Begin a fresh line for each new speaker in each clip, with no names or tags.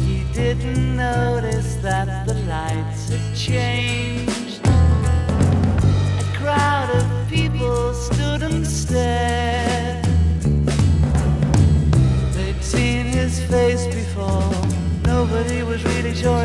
He didn't notice that the lights had changed. A crowd of people stood and stared. They'd seen his face before. Nobody was really sure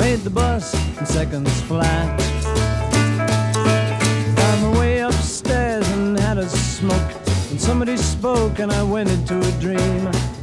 Made the bus in seconds flat. Found my way upstairs and had a smoke. And somebody spoke and I went into a dream.